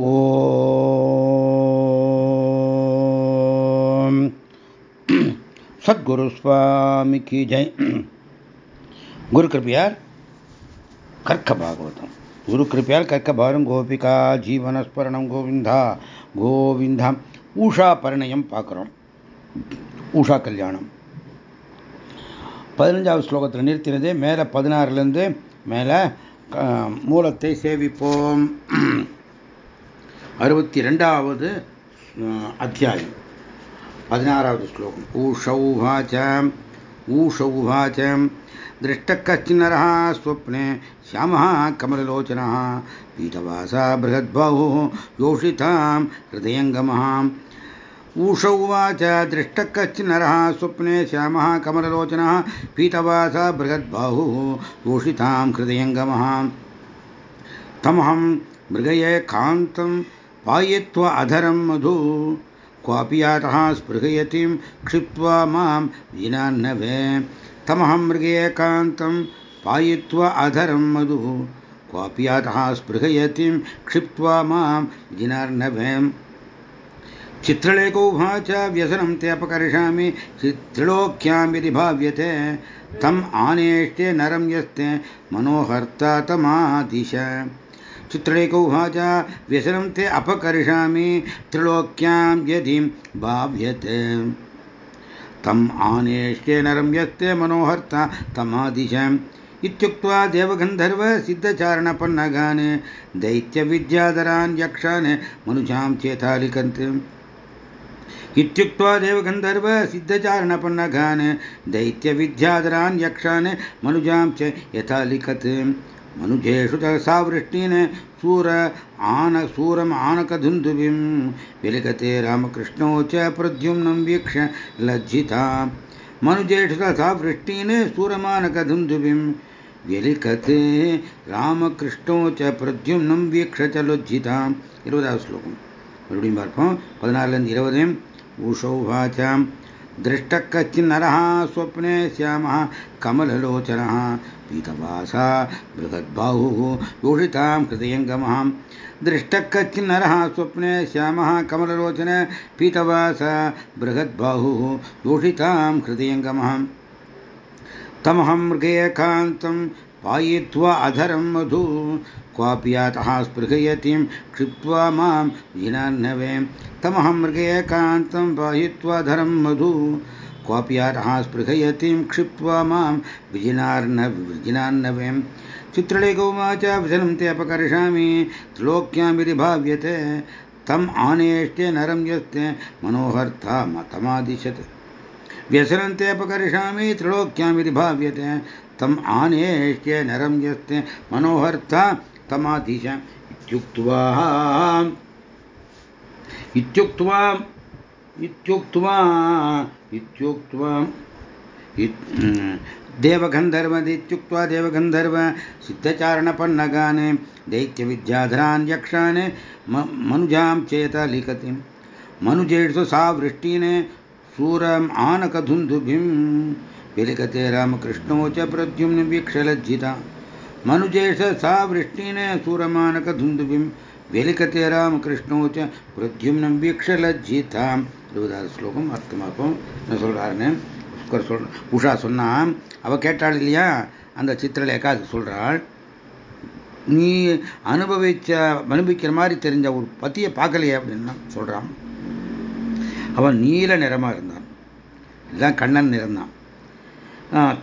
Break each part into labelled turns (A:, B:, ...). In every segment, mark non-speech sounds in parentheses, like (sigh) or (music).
A: ஓம். சத்குரு சுவாமிக்கு ஜெய். குரு கிருப்பையார் கர்க்க பாகவதம். குரு கிருப்பையார் கர்க்க பாரம் கோபிகா ஜீவனஸ்மரணம் கோவிந்தா கோவிந்தா. ஊஷா பரிணயம் பார்க்குறோம். ஊஷா கல்யாணம். பதினஞ்சாவது ஸ்லோகத்தில் நிறுத்தினது மேலே பதினாறுலேருந்து மேலே மூலத்தை சேவிப்போம். அறுபத்தி ரெண்டாவது அத்தியாயம் பதினாறாவது ஸ்லோகம் ஊஷௌவாச்ச ஊஷௌவாச்ச दृष्टः कश्चिन्नरः स्वप्ने श्यामः कमललोचनः पीतवासा बृहद्बाहुः योषितां हृदयङ्गमः ऊष उवाच दृष्टः कश्चिन्नरः स्वप्ने श्यामः कमललोचनः पीतवासा बृहद्बाहुः योषितां हृदयङ्गमः तमहं मृगये कान्तं पायित्वा अधरं मधु। क्वापि यातः स्पृहयतिं, क्षिप्त्वा माँ विनान्नवे तमहं मृगेकान्तं पायित्वा अधरं मधु। क्वापि यातः स्पृहयतिं, क्षिप्त्वा माँ विनार्नवे चित्रलेखौ च व्यसनं ते अपकरिष्यामि चित्रिलोक्यां यदि भाव्यते। तम् आनेष्टे नरं यस्ते, मनोहर्ता तमादिश। चित्रेकौ भाजा व्यसनं ते अपकरिष्यामि त्रिलोक्यां यदि भाव्यते। तम् आनेष्टे नरं यस्ते मनोहर्ता तमादिशम्। इत्युक्त्वा देवगन्धर्वसिद्धचारणपन्नगान् दैत्यविद्याधरान् यक्षान् मनुजां चेतालिकन्त्। इत्युक्त्वा देवगन्धर्वसिद्धचारणपन्नगान् दैत्यविद्याधरान् यक्षान् मनुजां च यथा लिखत् मनुजेषु च सावृष्टिन् सूर आन सूरम् आनकधुन्दुभिं विलिखते रामकृष्णौ च प्रद्युम्नं वीक्ष्य लज्जिता मनुजेषु च सावृष्टीन् सूरमानकधुन्दुभिं व्यलिखते ராமகிருஷ்ணோ ச பிரத்யும்னம் வீக்ஷ ச லொஜ்ஜிதா இருபதாவது ஸ்லோகம் மறுபடியும் பார்ப்போம் பதினாறுலேருந்து இருபது ஊஷௌவாச்சாம் दृष्टः कश्चिन्नरः स्वप्ने श्यामः कमललोचनः पीतवासा बृहद्बाहुः योषितां हृदयङ्गमः दृष्टः कश्चिन्नरः स्वप्ने श्यामः कमललोचन पीतवासा बृहद्बाहुः योषितां हृदयङ्गमः तमहं मृगेकान्तं पायित्वा अधरं मधु, क्वापि यातः स्पृहयतिं, क्षिप्त्वा माँ विनान्नवे तमहं मृगेकान्तं पायित्वा धरं मधु, क्वापि यातः स्पृहयतिं, क्षिप्त्वा माँ विजिनार्न विजिनान्नवे। चित्रलेखौवाच विजनं ते अपकर्षामि त्रिलोक्यां यदि भाव्यते। तम् आनेष्टे नरं यस्ते, मनोहर्था मतमादिशत्। व्यसनन्ते अपकर्षामि त्रिलोक्यां यदि भाव्यते। तम् आनेष्टे नरं यस्ते मनोहर्था तमादिश इत्युक्त्वा इत्युक्त्वा इत्युक्त्वा इत्युक्त्वा देवगन्धर्वदित्युक्त्वा देवगन्धर्व, सिद्धचारणपन्नगान्, दैत्यविद्याधरान् यक्षान् मनुजां चेत लिखति मनुजेषु सा वृष्टिन् सूरम् आनकधुन्दुभिं विलिखते रामकृष्णो च प्रद्युम्न वीक्षलज्जिता मनुजेश सा वृष्टिन् सूरमानकधुन्दुभिं विलिखते रामकृष्णो च प्रद्युम्नं वीक्षलज्जिता இருபதாவது ஸ்லோகம் அர்த்தமாக்கும் என்ன சொல்கிறாருன்னு சொல் உஷா சொன்னா அவ கேட்டாள் இல்லையா அந்த சித்திரலேகா அது சொல்கிறாள் நீ அனுபவிச்ச அனுபவிக்கிற மாதிரி தெரிஞ்ச ஒரு பத்தியை பார்க்கலையே அப்படின்னு சொல்கிறான் அவன் நீல நிறமாக இருந்தான் இதுதான் கண்ணன் நிறம்தான்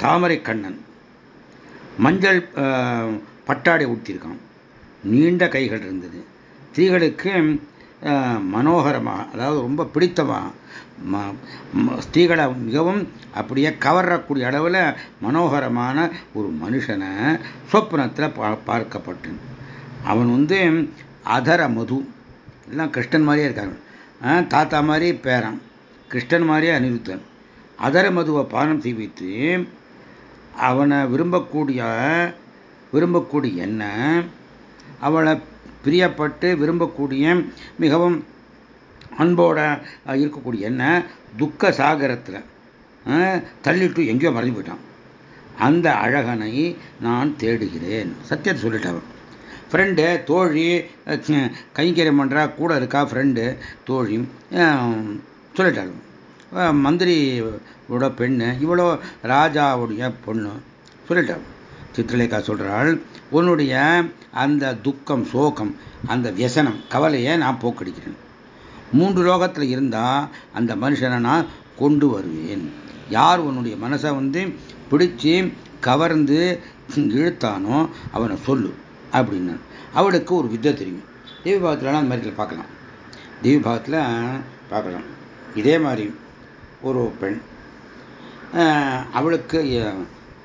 A: தாமரை கண்ணன். மஞ்சள் பட்டாடை ஊட்டியிருக்கான் நீண்ட கைகள் இருந்தது. ஸ்திரீகளுக்கு மனோகரமாக அதாவது ரொம்ப பிடித்தமாக ஸ்திரீகளை மிகவும் அப்படியே கவரக்கூடிய அளவில் மனோகரமான ஒரு மனுஷனை சொப்னத்தில் பா பார்க்கப்பட்டேன். அவன் வந்து அதர மது. எல்லாம் கிருஷ்ணன் மாதிரியே இருக்காங்க தாத்தா மாதிரி பேரன். கிருஷ்ணன் மாதிரியே அனிருத்தன். அதர மதுவை பானம் செய்வித்து அவனை விரும்பக்கூடிய விரும்பக்கூடிய என்ன அவளை பிரியப்பட்டு விரும்பக்கூடிய மிகவும் அன்போட இருக்கக்கூடிய என்ன துக்க சாகரத்தில் தள்ளிட்டு எங்கேயோ மறைஞ்சு போயிட்டான். அந்த அழகனை நான் தேடுகிறேன். சத்தியத்தை சொல்லிட்டவன் ஃப்ரெண்டு தோழி கைங்கரியம் பண்ணுறா கூட இருக்கா ஃப்ரெண்டு தோழி சொல்லிட்டாள் மந்திரியோட பெண்ணு இவ்வளோ ராஜாவுடைய பொண்ணு. சொல்லிட்டார் சித்திரலேகா சொல்கிறாள் உன்னுடைய அந்த துக்கம் சோகம் அந்த வியசனம் கவலையை நான் போக்கடிக்கிறேன். மூன்று லோகத்தில் இருந்தால் அந்த மனுஷனை நான் கொண்டு வருவேன். யார் உன்னுடைய மனசை வந்து பிடிச்சி கவர்ந்து இழுத்தானோ அவனை சொல்லு அப்படின்னு. அவளுக்கு ஒரு வித்தை தெரியும். தேவி பாகத்திலலாம் அந்த மாதிரி பார்க்கலாம். தேவி பாகத்தில் பார்க்கலாம். இதே மாதிரி ஒரு பெண். அவளுக்கு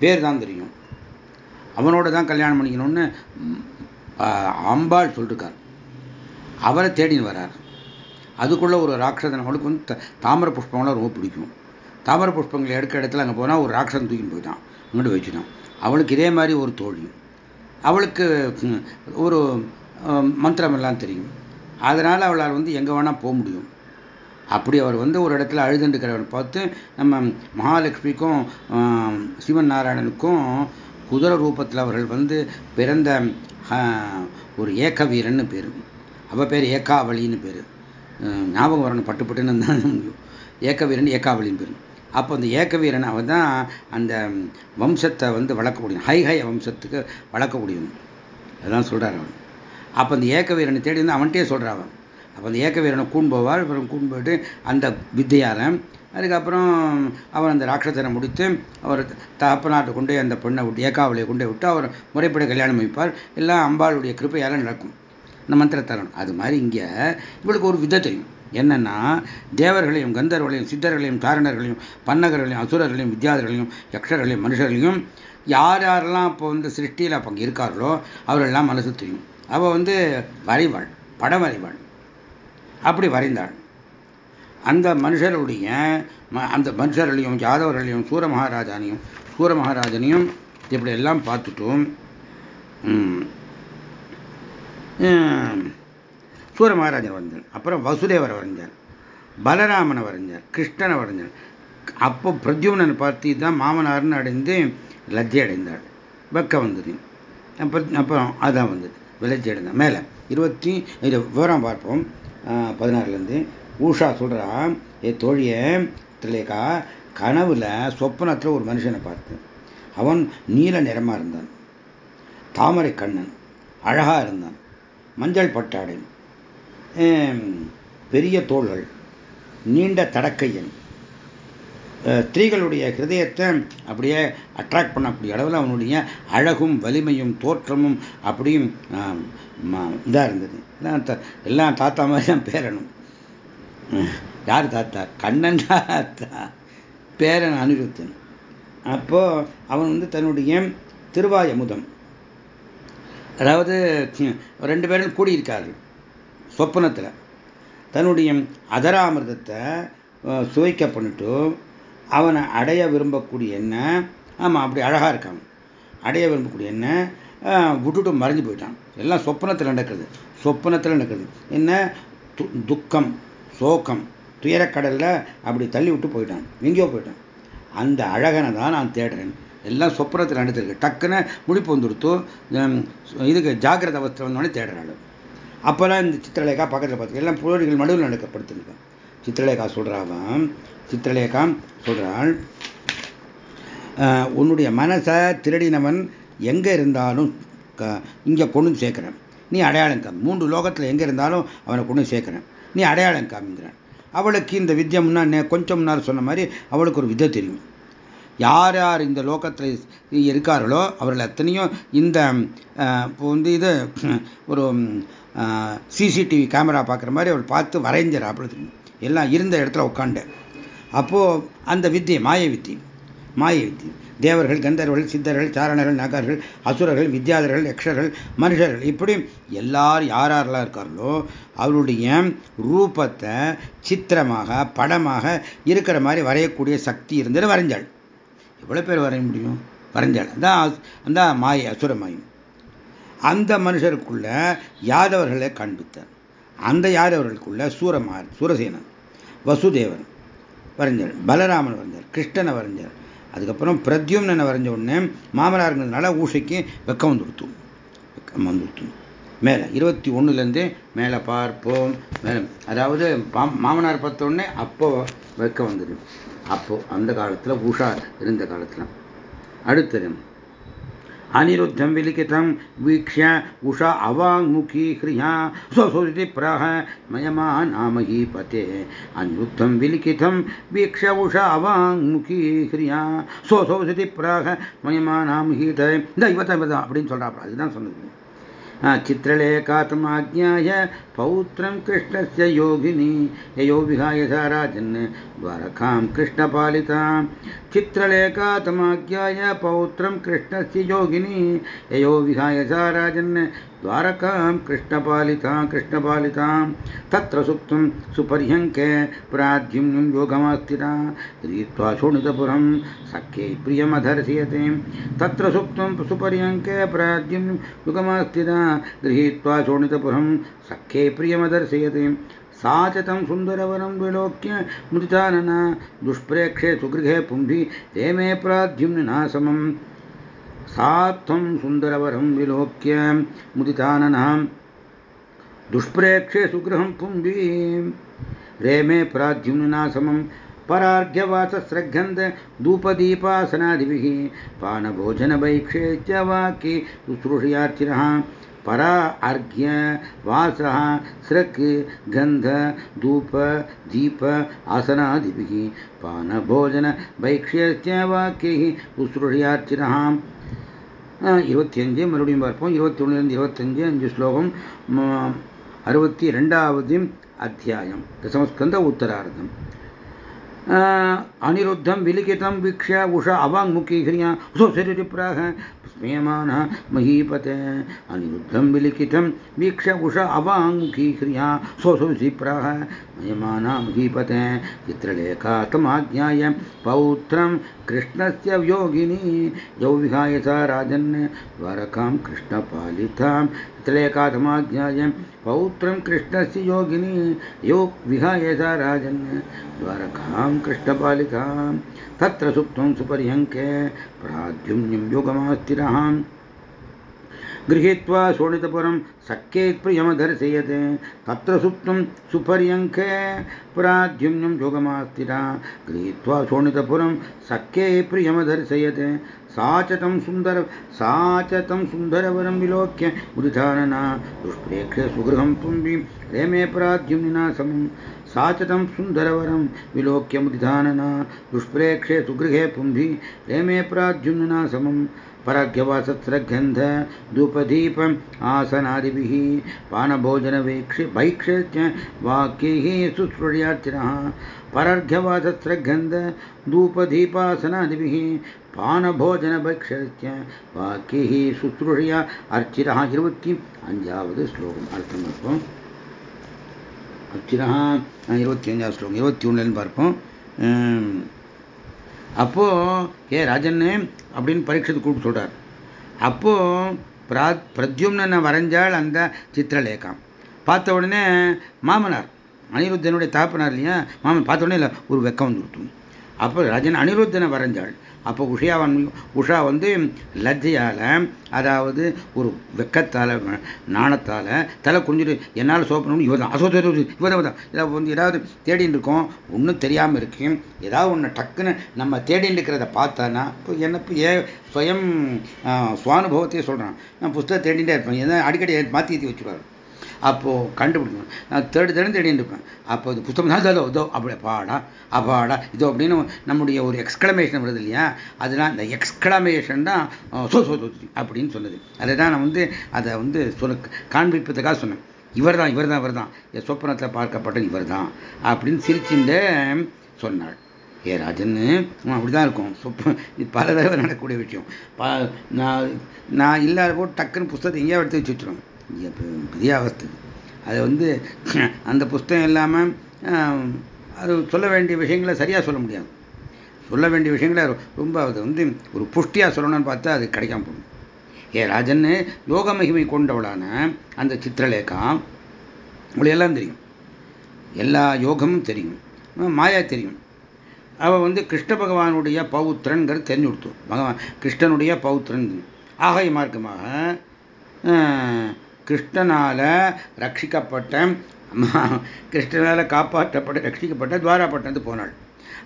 A: பேர் தான் தெரியும். அவனோட தான் கல்யாணம் பண்ணிக்கணும்னு அம்பாள் சொல்லிருக்கார். அவரை தேடின்னு வரார் அதுக்குள்ள ஒரு ராட்சசன் அவளுக்கு வந்து தாமர புஷ்பங்களாம் ரொம்ப பிடிக்கும். தாமர புஷ்பங்களை எடுக்க இடத்துல அங்கே போனால் ஒரு ராட்சசன் தூக்கின்னு போயிட்டான். இங்கிட்டு வச்சுட்டான். அவளுக்கு இதே மாதிரி ஒரு தோழி. அவளுக்கு ஒரு மந்திரம் எல்லாம் தெரியும். அதனால் அவளால் வந்து எங்கே வேணால் போக முடியும். அப்படி அவர் வந்து ஒரு இடத்துல அழுதுண்டுக்கிறவரை பார்த்து நம்ம மகாலட்சுமிக்கும் சிவன் நாராயணனுக்கும் குதிரை ரூபத்தில் அவர்கள் வந்து பிறந்த ஒரு ஏக்க வீரன்னு பேர். அவள் பேர் ஏக்காவளின்னு பேர். ஞாபகம் வரணும் பட்டுப்பட்டுன்னு தான் முடியும். ஏக்க வீரன் ஏக்காவளின்னு பேர். அப்போ அந்த ஏக்க வீரன் அவன் தான் அந்த வம்சத்தை வந்து வளர்க்கக்கூடிய ஹை ஹை வம்சத்துக்கு வளர்க்கக்கூடியவன். அதான் சொல்கிறார் அவன் அப்போ அந்த ஏக்க வீரனை தேடி வந்து அவன்கிட்டே சொல்கிறான் அவன். அப்போ அந்த ஏக்க வீரனை கூண் போவார் அப்புறம் கூண் போயிட்டு அந்த வித்தையால் அதுக்கப்புறம் அவர் அந்த ராட்சசனை முடித்து அவர் தகப்பநாட்டை கொண்டு அந்த பெண்ணை விட்டு ஏகாவளியை கொண்டு விட்டு அவர் முறைப்படி கல்யாணம் வைப்பார் எல்லாம் அம்பாளுடைய கிருப்பையால் நடக்கும் இந்த மந்திரத்தரணும். அது மாதிரி இங்கே இவளுக்கு ஒரு விதை தெரியும். என்னன்னா தேவர்களையும் கந்தர்களையும் சித்தர்களையும் தாரணர்களையும் பன்னகர்களையும் அசுரர்களையும் வித்யாதர்களையும் யக்ஷர்களையும் மனுஷர்களையும் யார் யாரெல்லாம் இப்போ வந்து சிருஷ்டியில் அப்போ அங்கே இருக்கார்களோ அவரெல்லாம் மனசு தெரியும். அவள் வந்து வரைவாள் படம் வரைவாள் அப்படி வரைந்தாள். அந்த மனுஷருடைய அந்த மனுஷர்களையும் யாதவர்களையும் சூர மகாராஜானையும் சூர மகாராஜனையும் இப்படி எல்லாம் பார்த்துட்டும் சூர மகாராஜன் வரைஞ்சார் அப்புறம் வசுதேவரை வரைஞ்சார் பலராமனை வரைஞ்சார் கிருஷ்ணனை வரைஞ்சார் அப்போ பிரத்யும்னன் பார்த்து தான் மாமனார்னு அடைந்து லஜ்ஜை அடைந்தாள். வெக்க வந்தது. அப்புறம் அப்புறம் அதான் வந்தது. விளைச்சி அடைந்தான் மேலே இருபத்தி இது விவரம் பார்ப்போம். பதினாறுலேருந்து. ஊஷா சொல்கிறா ஏ தோழிய திலேக்கா கனவுல சொப்பனத்தில் ஒரு மனுஷனை பார்த்தேன் அவன் நீல நிறமாக இருந்தான். தாமரை கண்ணன் அழகாக இருந்தான். மஞ்சள் பட்டாடை பெரிய தோள்கள் நீண்ட தடக்கையன் ஸ்திரீகளுடைய ஹிருதயத்தை அப்படியே அட்ராக்ட் பண்ணக்கூடிய அளவில் அவனுடைய அழகும் வலிமையும் தோற்றமும் அப்படியும் இதாக இருந்தது. எல்லாம் தாத்தா மாதிரி தான் பேரணும். யார் தாத்தா? கண்ணன் தாத்தா. பேரன் அனிருத்தன். அப்போ அவன் வந்து தன்னுடைய திருவாய் அமுதம் அதாவது ரெண்டு பேரும் கூடியிருக்கார்கள் சொப்பனத்தில். தன்னுடைய அதராமிர்தத்தை சுவைக்க பண்ணிட்டு அவனை அடைய விரும்பக்கூடிய என்ன? ஆமாம் அப்படி அழகாக இருக்கான். அடைய விரும்பக்கூடிய என்ன? விட்டுட்டு மறைஞ்சு போயிட்டான். எல்லாம் சொப்பனத்தில் நடக்கிறது சொப்பனத்தில் நடக்கிறது என்ன? துக்கம் சோகம். துயரக்கடலில் அப்படி தள்ளி விட்டு போயிட்டான். எங்கேயோ போயிட்டான். அந்த அழகனை தான் நான் தேடுறேன். எல்லாம் சொப்பனத்தில் நடத்திருக்கு டக்குன்னு முடிப்பு வந்துடுத்து இதுக்கு ஜாகிரத அவஸ்தை வந்தோடனே தேடுறாள் அப்போல்லாம் இந்த சித்திரலேகா பக்கத்தில் பார்த்து எல்லாம் புலோடிகள் நடுவில் நடக்கப்படுத்திருக்கேன் சித்திரலேகா சொல்கிறான் சித்திரலேகா சொல்கிறாள் உன்னுடைய மனசை திருடினவன் எங்கே இருந்தாலும் இங்கே கொண்டு சேர்க்குறேன். நீ அடையாளம் காமி. மூன்று லோகத்தில் எங்கே இருந்தாலும் அவனை கொண்டு சேர்க்குறேன். நீ அடையாளம் காமிங்கிறான். அவளுக்கு இந்த வித்தியம் முன்னா கொஞ்சம் முன்னால் சொன்ன மாதிரி அவளுக்கு ஒரு விதை தெரியும். யார் யார் இந்த லோகத்தில் இருக்கார்களோ அவர்கள் எத்தனையும் இந்த இப்போ வந்து இது ஒரு சிசிடிவி கேமரா பார்க்குற மாதிரி அவள் பார்த்து வரைஞ்சிடா அப்படி எல்லாம் இருந்த இடத்துல உட்காண்டு அப்போது அந்த வித்தியை மாய வித்தி மாய வித்தி. தேவர்கள் கந்தர்கள் சித்தர்கள் சாரணர்கள் நகர்கள் அசுரர்கள் வித்யாதர்கள் யக்ஷர்கள் மனுஷர்கள் இப்படி எல்லார் யாரெல்லாம் இருக்கார்களோ அவருடைய ரூபத்தை சித்திரமாக படமாக இருக்கிற மாதிரி வரையக்கூடிய சக்தி இருந்தது வரைஞ்சாள். எவ்வளோ பேர் வரைய முடியும்? வரைஞ்சாள். அதான் அந்த மாயை அசுரமாயம் அந்த மனுஷருக்குள்ள யாதவர்களை காண்பித்தார். அந்த யாதவர்களுக்குள்ள சூரமார் சூரசேனன் வசுதேவன் வரைஞ்சார் பலராமன் வரைஞ்சார் கிருஷ்ணனை வரைஞ்சார் அதுக்கப்புறம் பிரத்யும்னனை வரைஞ்ச உடனே மாமனாருங்கிறதுனால ஊஷைக்கு வெக்கம் வந்துடுத்து வெக்கம் வந்துடுத்து மேலே இருபத்தி ஒன்றுலேருந்து மேலே பார்ப்போம். மேலே அதாவது மாமனார் பார்த்தோடனே அப்போ வெக்கம் வந்துடும் அப்போ அந்த காலத்தில் உஷா இருந்த காலத்தில். அடுத்தது अनिरुद्धं विलिखितं वीक्ष्य उषा अवाङ्मुखी ह्रिया स्वसुतिप्रः मयमा नामहीपते अनिरुद्धं विलिखितं वीक्ष्य उषा अवाङ्मुखी ह्रिया स्वसुतिप्रः मयमा नामहीते இந்த இவத்தை அப்படின்னு சொல்கிறாப்பா அதுதான் சொன்னது. चित्रलेखातमाज्ञाय पौत्रं कृष्णस्य योगिनी। ययो विहाय सा राजन् द्वारकां कृष्णपालितां चित्रलेखातमाज्ञाय पौत्रं कृष्णस्य योगिनी। ययो विहाय सा द्वारकां कृष्णपालितां कृष्णपालितां तत्र सुप्तुं सुपर्यङ्के प्राद्युम्नं योगमास्थिता। गृहीत्वा शोणितपुरं सख्यै प्रियमधर्शयते तत्र सुप्तं सुपर्यङ्के प्राद्युम्नं युगमास्थिता। गृहीत्वा शोणितपुरं सख्ये प्रियमदर्शयते सा च तं सुन्दरवनं विलोक्य मुदितानना दुष्प्रेक्षे सुगृहे पुम्भि ते मे प्राद्युम्ना समम् सा सुन्दरवरं विलोक्य मुदिताननां दुष्प्रेक्षे सुगृहं पुम्बीं रेमे प्राद्युम्ना समं धूपदीपासनादिभिः, पानभोजनवैक्षे च वाक्ये शुश्रूषयार्चिनः। பரா அர்க்ய வாசா சிரக்கு கந்த தூப தீப ஆசனாதிபிகி பானபோஜன பைக்ஷியஸ்ய வாக்கியகி உசுருஷியார்ச்சினாம் இருபத்தியஞ்சு மறுபடியும் பார்ப்போம். இருபத்தி ஒன்றுலேருந்து இருபத்தஞ்சு அஞ்சு ஸ்லோகம் அறுபத்தி ரெண்டாவது அத்தியாயம். தசமஸ்கந்த உத்தரார்த்தம். अनिरुद्धं विलिखितं वीक्ष्य, उषा अवाङ्मुखीह्रिया सुशरीरिप्राह स्मेयमानः महीपते। अनिरुद्धं विलिखितं वीक्ष्य, उषा अवाङ्मुखीह्रिया स्वसुषिप्राह मयमाना महीपते। चित्रलेखातमाज्ञाय पौत्रं कृष्णस्य योगिनी। यौ चित्रलेखातमाज्ञाय पौत्रं कृष्णस्य योगिनी, यो विहाय सा राजन्। द्वारकां कृष्णपालिकां, तत्र सुप्तं सुपर्यङ्के, प्राद्युम्निं योगमास्थिरः गृहीत्वा शोणितपुरं सख्येत्प्रियमदर्शयते तत्र सुप्तं सुपर्यङ्के प्राद्युम्नं योगमास्थिरा गृहीत्वा शोणितपुरं सख्ये प्रियमदर्शयते सा च तं सुन्दर सा च तं सुन्दरवरं विलोक्य उदिधानना दुष्प्रेक्ष्य सुगृहं पुम्बि रेमे प्राद्युम्निना समं सा च तं सुन्दरवरं विलोक्य मुदिधानना दुष्प्रेक्ष्य सुगृहे पुम्भि रेमे प्राद्युम्निना समं पराग्यवासत्सरगन्ध धूपदीप आसनादिभिः पानभोजनवेक्ष्य भैक्ष्य वाक्यैः शुश्रूर्यार्चिनः परर्घ्यवासत्सरगन्ध धूपदीपासनादिभिः பானபோஜனபக்ஷ வாக்கியி சுத்ருஷியா அர்ச்சிரா இருபத்தி அஞ்சாவது ஸ்லோகம் அர்த்தம் பார்ப்போம் அர்ச்சிரா இருபத்தி அஞ்சாவது ஸ்லோகம் இருபத்தி ஒன்றுன்னு பார்ப்போம் அப்போ ஏ ராஜன்னு அப்படின்னு பரீட்சத்து கூப்பிட்டு சொல்கிறார் அப்போ பிரா பிரத்யும்னனை வரைஞ்சால் அந்த சித்திரலேகம். பார்த்த உடனே மாமனார் அனிருத்தனுடைய தாப்பனார் இல்லையா? மாமன் பார்த்த உடனே இல்லை ஒரு வெக்கம் வந்து கொடுத்தோம் அப்போ ராஜன் அனிருத்தனை வரைஞ்சாள். அப்போ உஷா உஷா வந்து லஜ்ஜையால் அதாவது ஒரு வெக்கத்தால் நாணத்தால் தலை குஞ்சிட்டு என்னால் சோப்பணும் இவர் தான் அசோத இவர் தான் இதை வந்து ஏதாவது தேடின்னு இருக்கோம் ஒன்றும் தெரியாமல் இருக்கு. ஏதாவது ஒன்று டக்குன்னு நம்ம தேடின்னு இருக்கிறத பார்த்தானா இப்போ என்ன ஏ சுயம் சுவானுபவத்தையே சொல்கிறான் நான் புஸ்தகம் தேடிகிட்டே இருப்பேன். எதாவது அடிக்கடி மாற்றி ஏற்றி வச்சுருவாரு. அப்போது கண்டுபிடிக்கணும். நான் தேடி தேடி தேடிட்டு இருப்பேன். அப்போ அது புத்தகம் தான் இதோ இதோ அப்படி பாடா அப்பாடா இதோ அப்படின்னு நம்முடைய ஒரு எக்ஸ்கிளமேஷன் வருது இல்லையா? அதெல்லாம் இந்த எக்ஸ்கிளமேஷன் தான் சோ சோ அப்படின்னு சொன்னது. அதை தான் நான் வந்து அதை வந்து சொல்ல காண்பிப்பதுக்காக சொன்னேன். இவர் தான் இவர் தான் இவர் தான் என் சொப்பனத்தில் பார்க்கப்பட்ட இவர் தான் அப்படின்னு சிரிச்சுட்டு சொன்னாள். ஏ ராஜன்னு அப்படிதான் இருக்கும். சொப்ப பல தடவை நடக்கக்கூடிய விஷயம். நான் நான் இல்லாத போட்டு டக்குன்னு புஸ்தகத்தை எங்கேயா எடுத்து வச்சுட்டுருவேன் பெரிய அவஸ்தை அது வந்து (clears throat) அந்த புஸ்தகம் இல்லாமல் அது சொல்ல வேண்டிய விஷயங்களை சரியாக சொல்ல முடியாது. சொல்ல வேண்டிய விஷயங்களை ரொம்ப அது வந்து ஒரு புஷ்டியாக சொல்லணும்னு பார்த்தா அது கிடைக்காம போகும். ஏ ராஜன்னு யோக மகிமை கொண்டவளான அந்த சித்திரலேகா உங்களையெல்லாம் தெரியும். எல்லா யோகமும் தெரியும். மாயா தெரியும். அவள் வந்து கிருஷ்ண பகவானுடைய பௌத்திரன்கிறது தெரிஞ்சு கொடுத்தோம். பகவான் கிருஷ்ணனுடைய பௌத்திரன். ஆகை மார்க்கமாக கிருஷ்ணனால ரட்சிக்கப்பட்ட கிருஷ்ணனால காப்பாற்றப்பட்ட ரட்சிக்கப்பட்ட துவாராப்பட்டினத்து போனாள்.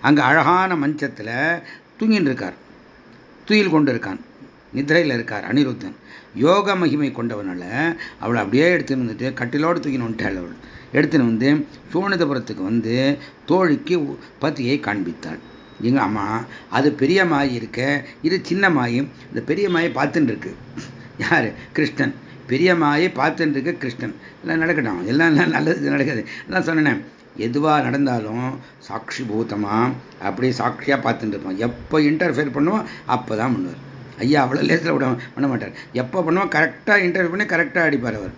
A: அங்கே அழகான மஞ்சத்தில் தூங்கின்னு இருக்கார். துயில் கொண்டு இருக்கான். நிதிரையில் இருக்கார் அனிருத்தன். யோக மகிமை கொண்டவனால அவளை அப்படியே எடுத்துன்னு வந்துட்டு கட்டிலோடு தூக்கின்னு வந்துட்டாள் அவள். எடுத்துன்னு வந்து சோனிதபுரத்துக்கு வந்து தோழிக்கு பத்தியை காண்பித்தாள். எங்க அம்மா அது பெரிய மாய் இருக்க இது சின்ன மாயும் இந்த பெரிய மாயை பார்த்துட்டு இருக்கு. யாரு? கிருஷ்ணன். பெரிய மாயை பார்த்துட்டு இருக்க கிருஷ்ணன். எல்லாம் நடக்கட்டும். எல்லாம் நல்லது நடக்குது. நான் சொன்னேன். எதுவாக நடந்தாலும் சாட்சி பூத்தமாக அப்படியே சாட்சியாக பார்த்துட்டு இருப்போம் எப்போ இன்டர்ஃபியர் பண்ணுவோம் அப்போ தான் பண்ணுவார். ஐயா அவ்வளோ லேசில் விட பண்ண மாட்டார். எப்போ பண்ணுவோம் கரெக்டாக இன்டர்வியூ பண்ணி கரெக்டாக அடிப்பார் அவர்.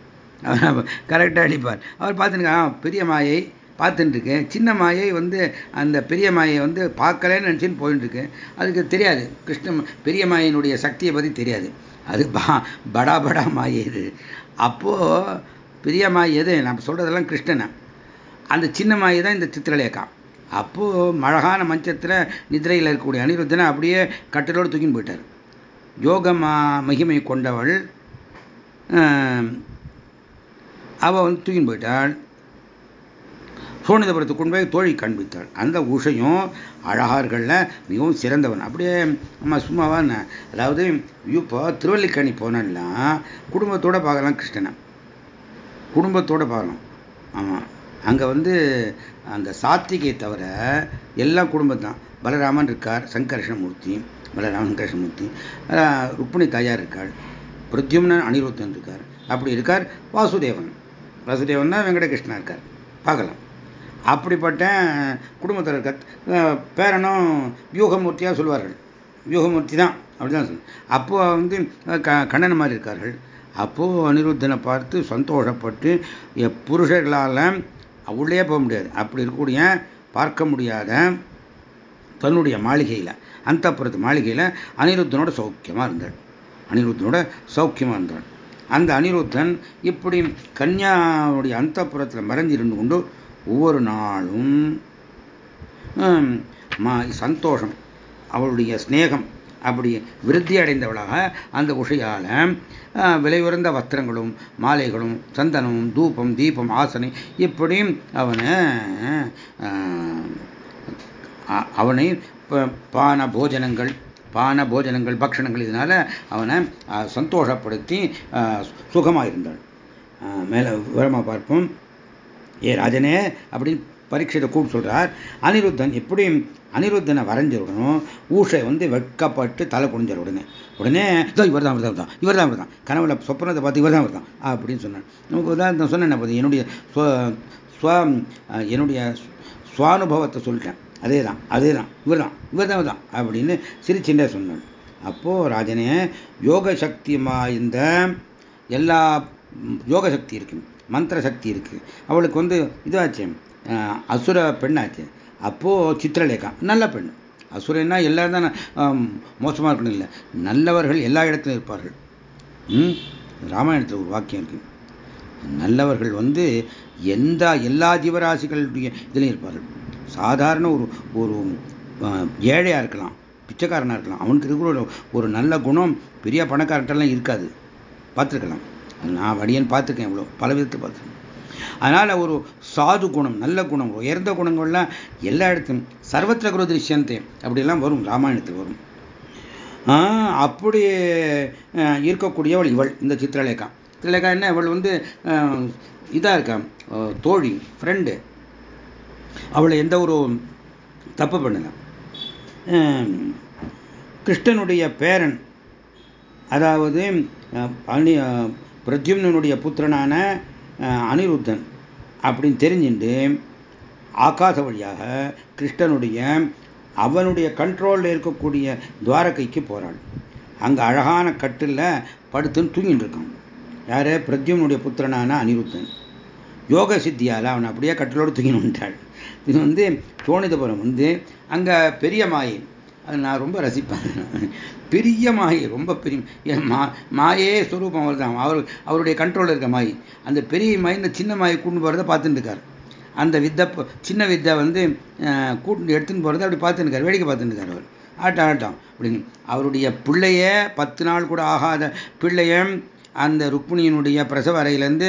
A: கரெக்டாக அடிப்பார். அவர் பார்த்துருக்கா பெரிய மாயை பார்த்துட்டு இருக்கேன் சின்ன மாயை வந்து அந்த பெரிய மாயை வந்து பார்க்கலன்னு நினச்சின்னு போயிட்டுருக்கேன் அதுக்கு தெரியாது. கிருஷ்ண பெரிய மாயினுடைய சக்தியை பற்றி தெரியாது. அது பா படா படா மாயது இது அப்போது பெரிய மாயது நம்ம சொல்கிறதெல்லாம் கிருஷ்ணனை. அந்த சின்ன மாயை தான் இந்த சித்திரலேகா. அப்போது மழகான மஞ்சத்தில் நிதிரையில் இருக்கக்கூடிய அனிருத்தனை அப்படியே கட்டிலோடு தூக்கின்னு போயிட்டார். யோக மகிமை கொண்டவள் அவள் வந்து தூக்கின்னு போயிட்டாள். சோனிதபுரத்துக்கு கொண்டு போய் தோழி காண்பித்தாள். அந்த உஷையும் அழகார்களில் மிகவும் சிறந்தவன். அப்படியே நம்ம சும்மாவா அதாவது இப்போ திருவல்லிக்கணி போனான்னா குடும்பத்தோடு பார்க்கலாம் கிருஷ்ணனை. குடும்பத்தோடு பார்க்கலாம். ஆமாம் அங்கே வந்து அந்த சாத்திகை தவிர எல்லா குடும்பம் தான் பலராமன் இருக்கார் சங்கர்ஷணமூர்த்தி பலராமன் கிருஷ்ணமூர்த்தி ருக்மிணி தாயார் இருக்காள். பிரத்யும்னன் அனிருத்தன் இருக்கார். அப்படி இருக்கார் வாசுதேவன். வாசுதேவன் தான் வெங்கடகிருஷ்ணா இருக்கார். பார்க்கலாம். அப்படிப்பட்ட குடும்பத்தில் இருக்க பேரனும் வியூகமூர்த்தியாக சொல்வார்கள். வியூகமூர்த்தி தான் அப்படிதான் சொல்லு அப்போ வந்து க கண்ணன் மாதிரி இருக்கார்கள். அப்போது அனிருத்தனை பார்த்து சந்தோஷப்பட்டு புருஷர்களால் உள்ளே போக முடியாது. அப்படி இருக்கக்கூடிய பார்க்க முடியாத தன்னுடைய மாளிகையில் அந்த புறத்து மாளிகையில் அனிருத்தனோட சௌக்கியமாக இருந்தாள். அனிருத்தனோட சௌக்கியமாக இருந்தாள். அந்த அனிருத்தன் இப்படி கன்யாவுடைய அந்த புறத்தில் மறைஞ்சிருந்து கொண்டு ஒவ்வொரு நாளும் சந்தோஷம் அவளுடைய ஸ்நேகம் அப்படி விருத்தி அடைந்தவளாக அந்த உஷையால் விலை உயர்ந்த வஸ்திரங்களும் மாலைகளும் சந்தனமும் தூபம் தீபம் ஆசனை இப்படி அவனை அவனை பான போஜனங்கள் பான போஜனங்கள் பக்ஷணங்கள் இதனால் அவனை சந்தோஷப்படுத்தி சுகமாக இருந்தாள் மேலே விவரமாக பார்ப்போம். ஏ ராஜனே அப்படின்னு பரீட்சையை கூப்பிட்டு சொல்கிறார் அனிருத்தன் எப்படி அனிருத்தனை வரைஞ்ச உடனும் ஊஷை வந்து வெட்கப்பட்டு தலை குடிஞ்சார் உடனே உடனே இவர் தான் இவர் தான் இவர் தான் இவர் தான் கனவுல சொப்பனத்தை பார்த்து இவர் தான் இவர் தான் அப்படின்னு சொன்னார். நமக்கு உதாரணம் சொன்னேன் போது என்னுடைய ஸ்வ என்னுடைய சுவானுபவத்தை சொல்லிட்டேன். அதே தான் அதே தான் இவர் தான் இவர் தான் தான் அப்படின்னு சிரிச்சுட்டே சொன்னான் அப்போது ராஜனே யோக சக்திமா இந்த எல்லா யோக சக்தி இருக்கு. மந்திர சக்தி இருக்குது அவளுக்கு வந்து இதாச்சு. அசுர பெண்ணாச்சு. அப்போது சித்திரலேகா நல்ல பெண் அசுரன்னா எல்லாரும் தான் மோசமாக இருக்கணும் இல்லை. நல்லவர்கள் எல்லா இடத்துலையும் இருப்பார்கள். ம்? ராமாயணத்தில் ஒரு வாக்கியம் இருக்கு. நல்லவர்கள் வந்து எந்த எல்லா ஜீவராசிகளுடைய இதுலையும் இருப்பார்கள். சாதாரண ஒரு ஒரு ஏழையாக இருக்கலாம் பிச்சைக்காரனாக இருக்கலாம். அவனுக்கு இருக்கிற ஒரு நல்ல குணம் பெரிய பணக்காரட்டெல்லாம் இருக்காது. பார்த்துருக்கலாம். நான் வடியன் பார்த்துருக்கேன் இவ்வளோ பல விதத்தை பார்த்துருக்கேன் அதனால் ஒரு சாது குணம் நல்ல குணம் உயர்ந்த குணங்கள்லாம் எல்லா இடத்துலையும் சர்வத்திர குரு திருஷ்யந்தே அப்படிலாம் வரும் ராமாயணத்தில் வரும். அப்படி இருக்கக்கூடியவள் இவள் இந்த சித்திரலேகா. சித்திரலேகா என்ன இவள் வந்து இதாக இருக்கா தோழி ஃப்ரெண்டு அவளை எந்த ஒரு தப்பு பண்ணல. கிருஷ்ணனுடைய பேரன் அதாவது பிரத்யும்னனுடைய புத்திரனான அனிருத்தன் அப்படின்னு தெரிஞ்சுட்டு ஆகாச வழியாக கிருஷ்ணனுடைய அவனுடைய கண்ட்ரோலில் இருக்கக்கூடிய துவாரகைக்கு போகிறாள் அங்கே அழகான கட்டில் படுத்துன்னு தூங்கிட்டு இருக்கான். யார்? பிரத்யும்னுடைய புத்திரனான அனிருத்தன். யோக சித்தியால் அவன் அப்படியே கட்டிலோடு தூங்கின்னு இது வந்து சோனிதபுரம் வந்து அங்கே பெரிய மாயை. அது நான் ரொம்ப ரசிப்பேன். பெரிய மாயை ரொம்ப பெரிய மா மாயே ஸ்வரூபம் அவர் தான் அவர் அவருடைய கண்ட்ரோலில் இருக்க மாய். அந்த பெரிய மாய் இந்த சின்ன மாயை கூட்டு போகிறத பார்த்துட்டு இருக்கார் அந்த வித்தை சின்ன வித்தை வந்து கூட்டு எடுத்துன்னு போகிறத அப்படி பார்த்துட்டு இருக்கார் வேடிக்கை பார்த்துட்டு இருக்கார் அவர். ஆட்டம் ஆட்டம். அப்படின்னு அவருடைய பிள்ளைய பத்து நாள் கூட ஆகாத பிள்ளைய அந்த ருக்மிணியினுடைய பிரசவ அறையிலேருந்து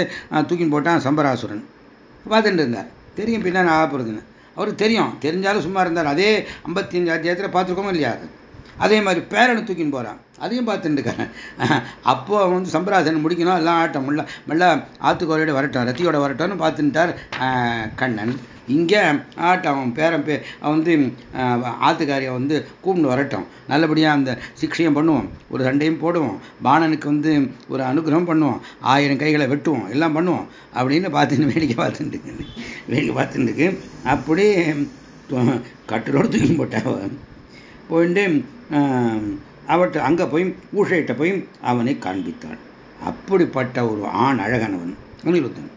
A: தூக்கின்னு போட்டான் சம்பராசுரன். பார்த்துட்டு இருந்தார் தெரியும் பின்னா ஆக போகிறதுன்னு அவருக்கு தெரியும். தெரிஞ்சாலும் சும்மா இருந்தார். அதே ஐம்பத்தி அஞ்சு அத்தியாயத்தில் பார்த்துருக்கோமோ இல்லையா அது? அதே மாதிரி பேரனை தூக்கின்னு போகிறான் அதையும் பார்த்துட்டுருக்கேன் அப்போ அவன் வந்து சம்பராசன் முடிக்கணும்? எல்லாம் ஆட்டம். முள்ள மெல்ல ஆத்துக்கோரையோட வரட்டும் ரத்தியோட வரட்டும்னு பார்த்துட்டார் கண்ணன். இங்கே ஆட்டம். அவன் பேரன் பே அவன் வந்து ஆத்துக்காரியை வந்து கூப்பிட்டு வரட்டும். நல்லபடியாக அந்த சிக்ஷையும் பண்ணுவோம். ஒரு சண்டையும் போடுவோம். பாணனுக்கு வந்து ஒரு அனுகிரகம் பண்ணுவோம். ஆயிரம் கைகளை வெட்டுவோம். எல்லாம் பண்ணுவோம். அப்படின்னு பார்த்துட்டு வேடிக்கை பார்த்துட்டு வேடிக்கை பார்த்துட்டு அப்படி கட்டிலோடு தூக்கி போட்டேன் போயிட்டு அவற்றை அங்கே போய் ஊஷையிட்ட போய் அவனை காண்பித்தான் அப்படிப்பட்ட ஒரு ஆண் அழகானவன் அனிருத்தன்.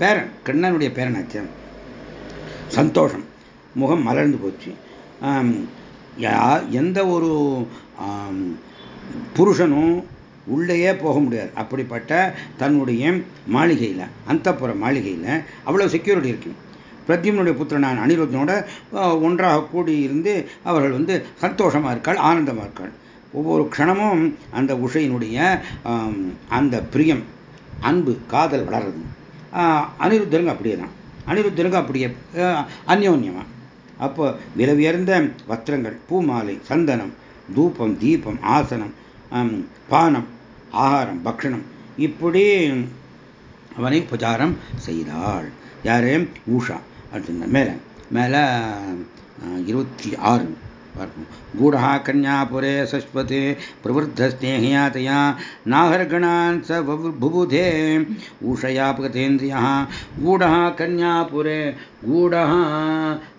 A: பேரன் கண்ணனுடைய பேரனாச்சன் சந்தோஷம். முகம் மலர்ந்து போச்சு. எந்த ஒரு புருஷனும் உள்ளேயே போக முடியாது. அப்படிப்பட்ட தன்னுடைய மாளிகையில் அந்தப்புற மாளிகையில் அவ்வளோ செக்யூரிட்டி இருக்குது பிரத்யும்னுடைய புத்திரனான அனிருத்தனோட ஒன்றாக கூடியிருந்து அவர்கள் வந்து சந்தோஷமாக இருக்காள் ஆனந்தமாக இருக்காள். ஒவ்வொரு க்ஷணமும் அந்த உஷையினுடைய அந்த பிரியம் அன்பு காதல் வளருது அனிருத்தருங்க அப்படியே தான் அனிருத்தருங்க அப்படியே அந்யோன்யமாக அப்போ விலவியர்ந்த வஸ்திரங்கள் பூமாலை சந்தனம் தூபம் தீபம் ஆசனம் பானம் ஆகாரம் பக்ஷணம் இப்படி அவனை உபச்சாரம் செய்தாள். யாரு? ஊஷா. அடுத்து மேலே மேலே இருபத்தி ஆறு. गूढ़ः कन्यापुरे सस्पते प्रवृद्धस्नेहया तया नाहर्गणान् स बुबुधे उषयापगतेन्द्रियः गूढः कन्यापुरे गूढः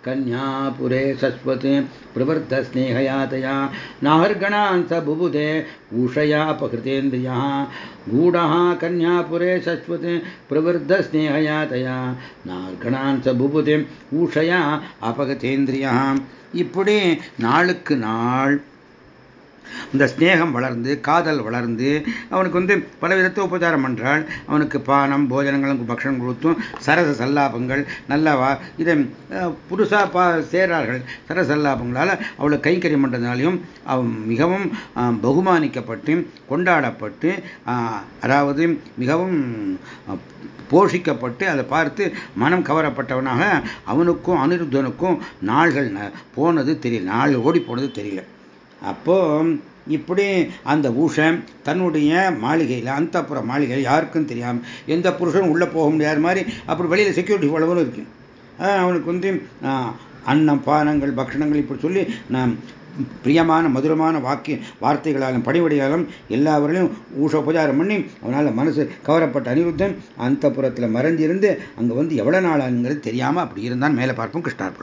A: कन्यापुरे सस्वते प्रवृद्धस्नेहया तया नाहर्गणान् स बुबुधे उषयापकृतेन्द्रियः गूढः कन्यापुरे सस्वते प्रवृद्धस्नेहया तया नाहर्गणान् स बुबुधे उषया अपगतेन्द्रियः। இப்படி நாளுக்கு நாள் இந்த ஸ்நேகம் வளர்ந்து காதல் வளர்ந்து அவனுக்கு வந்து பல விதத்தை உபச்சாரம் பண்ணுறாள் அவனுக்கு பானம் போஜனங்களும் பக்ஷணம் கொடுத்தும் சரச சல்லாபங்கள் நல்லவா இதை புதுசாக பா சேர்றார்கள். சரச சல்லாபங்களால் அவளை கைக்கறி பண்ணுறதுனாலையும் அவன் மிகவும் பகுமானிக்கப்பட்டு கொண்டாடப்பட்டு அதாவது மிகவும் போஷிக்கப்பட்டு அதை பார்த்து மனம் கவரப்பட்டவனாக அவனுக்கும் அனிருத்தனுக்கும் நாள்கள் போனது தெரியல நாள் ஓடி போனது தெரியல. அப்போ இப்படி அந்த ஊஷன் தன்னுடைய மாளிகையில் அந்தப்புற மாளிகையில் யாருக்கும் தெரியாமல் எந்த புருஷனும் உள்ளே போக முடியாத மாதிரி அப்படி வெளியில் செக்யூரிட்டி இவ்வளவும் இருக்கு. அவனுக்கு வந்து அன்னம் பானங்கள் பக்ஷணங்கள் இப்படி சொல்லி நான் பிரியமான மதுரமான வாக்கிய வார்த்தைகளாலும் படிவடையாலும் எல்லாவரையும் ஊஷ உபச்சாரம் பண்ணி அவனால் மனசு கவரப்பட்ட அனிருத்தன் அந்த புறத்தில் மறைஞ்சிருந்து அங்கே வந்து எவ்வளோ நாளாங்கிறது தெரியாமல் அப்படி இருந்தான் மேலே பார்ப்போம் கிருஷ்ணார்பணம்.